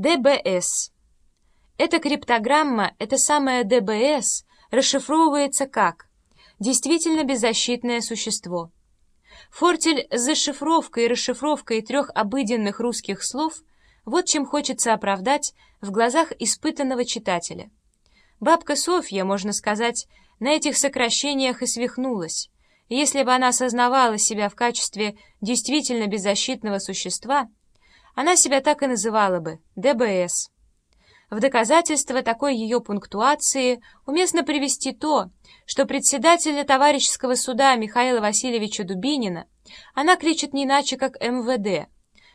ДБС. Эта криптограмма, это самое ДБС, расшифровывается как «действительно беззащитное существо». Фортель с зашифровкой и расшифровкой трех обыденных русских слов вот чем хочется оправдать в глазах испытанного читателя. Бабка Софья, можно сказать, на этих сокращениях и свихнулась. Если бы она осознавала себя в качестве действительно беззащитного существа, она себя так и называла бы – ДБС. В доказательство такой ее пунктуации уместно привести то, что председателя товарищеского суда Михаила Васильевича Дубинина она кричит не иначе, как МВД,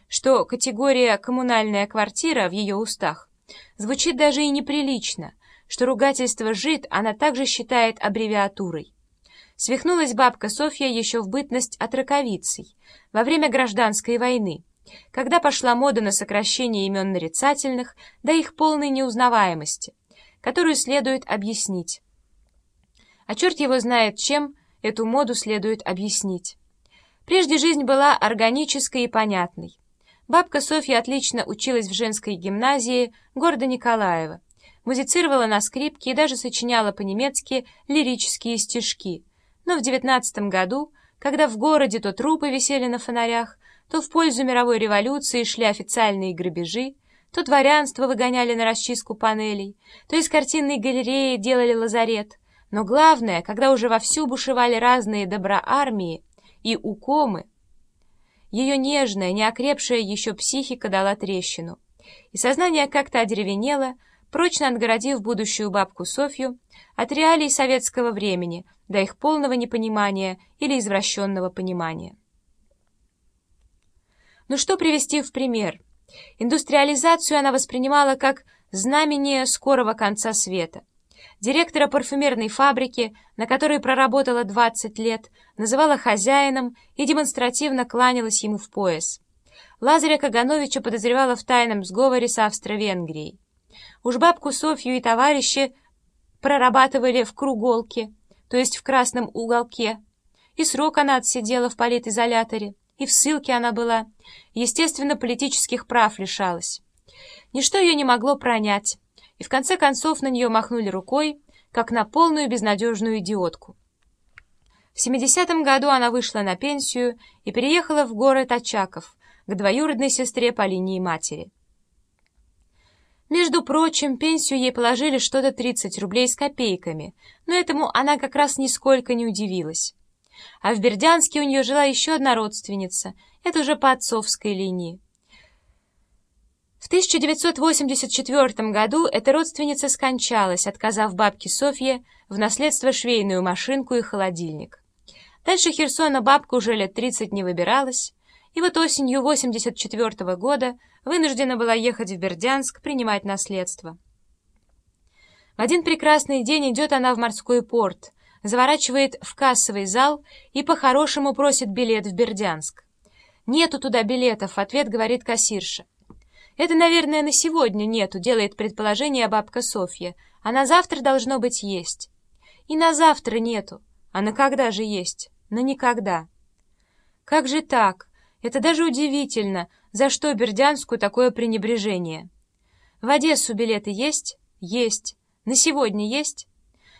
что категория «коммунальная квартира» в ее устах звучит даже и неприлично, что ругательство «жид» она также считает аббревиатурой. Свихнулась бабка Софья еще в бытность отраковицей, во время гражданской войны, когда пошла мода на сокращение имен нарицательных до их полной неузнаваемости, которую следует объяснить. А черт его знает, чем эту моду следует объяснить. Прежде жизнь была органической и понятной. Бабка Софья отлично училась в женской гимназии города Николаева, музицировала на скрипке и даже сочиняла по-немецки лирические стишки. Но в девятнадцатом году, когда в городе то трупы висели на фонарях, то в пользу мировой революции шли официальные грабежи, то дворянство выгоняли на расчистку панелей, то из картинной галереи делали лазарет. Но главное, когда уже вовсю бушевали разные доброармии и укомы, ее нежная, неокрепшая еще психика дала трещину. И сознание как-то одеревенело, прочно отгородив будущую бабку Софью от реалий советского времени до их полного непонимания или извращенного понимания. Ну что привести в пример? Индустриализацию она воспринимала как знамение скорого конца света. Директора парфюмерной фабрики, на которой проработала 20 лет, называла хозяином и демонстративно кланялась ему в пояс. Лазаря Кагановича подозревала в тайном сговоре с Австро-Венгрией. Уж бабку Софью и товарищи прорабатывали в круголке, то есть в красном уголке. И срок она отсидела в политизоляторе и в ссылке она была. Естественно, политических прав лишалась. Ничто ее не могло пронять, и в конце концов на нее махнули рукой, как на полную безнадежную идиотку. В 70-м году она вышла на пенсию и переехала в город Очаков к двоюродной сестре по линии матери. Между прочим, пенсию ей положили что-то 30 рублей с копейками, но этому она как раз нисколько не удивилась. А в Бердянске у нее жила еще одна родственница, это уже по отцовской линии. В 1984 году эта родственница скончалась, отказав бабке Софье в наследство швейную машинку и холодильник. Дальше Херсона бабка уже лет 30 не выбиралась, и вот осенью 84 года вынуждена была ехать в Бердянск принимать наследство. В один прекрасный день идет она в морской порт, заворачивает в кассовый зал и по-хорошему просит билет в Бердянск. «Нету туда билетов», — ответ говорит кассирша. «Это, наверное, на сегодня нету», — делает предположение бабка Софья. «А на завтра должно быть есть». «И на завтра нету. А на когда же есть?» «На никогда». «Как же так? Это даже удивительно. За что Бердянску такое пренебрежение?» «В Одессу билеты есть?» «Есть. На сегодня есть?»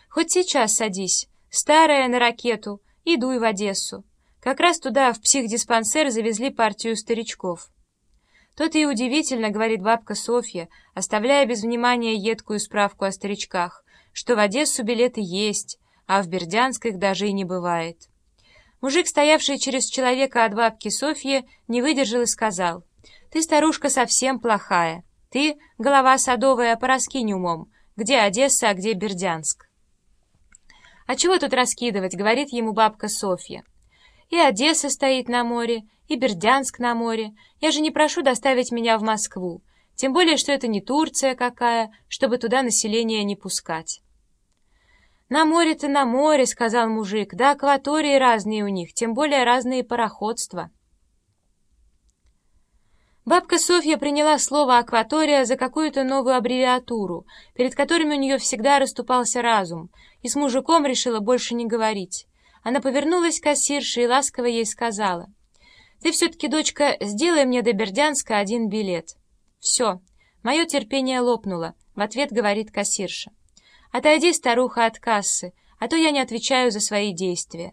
«Хоть сейчас садись. Старая на ракету, и дуй в Одессу. Как раз туда, в психдиспансер, завезли партию старичков. То-то и удивительно, говорит бабка Софья, оставляя без внимания едкую справку о старичках, что в Одессу билеты есть, а в Бердянск их даже и не бывает. Мужик, стоявший через человека от бабки Софьи, не выдержал и сказал, «Ты, старушка, совсем плохая. Ты, голова садовая, пораскинь умом. Где Одесса, а где Бердянск?» «А чего тут раскидывать?» — говорит ему бабка Софья. «И Одесса стоит на море, и Бердянск на море. Я же не прошу доставить меня в Москву. Тем более, что это не Турция какая, чтобы туда население не пускать». «На море-то на море», — сказал мужик, — «да акватории разные у них, тем более разные пароходства». Бабка Софья приняла слово «акватория» за какую-то новую аббревиатуру, перед которыми у нее всегда расступался разум, и с мужиком решила больше не говорить. Она повернулась к кассирше и ласково ей сказала, «Ты все-таки, дочка, сделай мне до Бердянска один билет». «Все, Мое терпение лопнуло. В ответ говорит кассирша. «Отойди, старуха, от кассы, а то я не отвечаю за свои действия».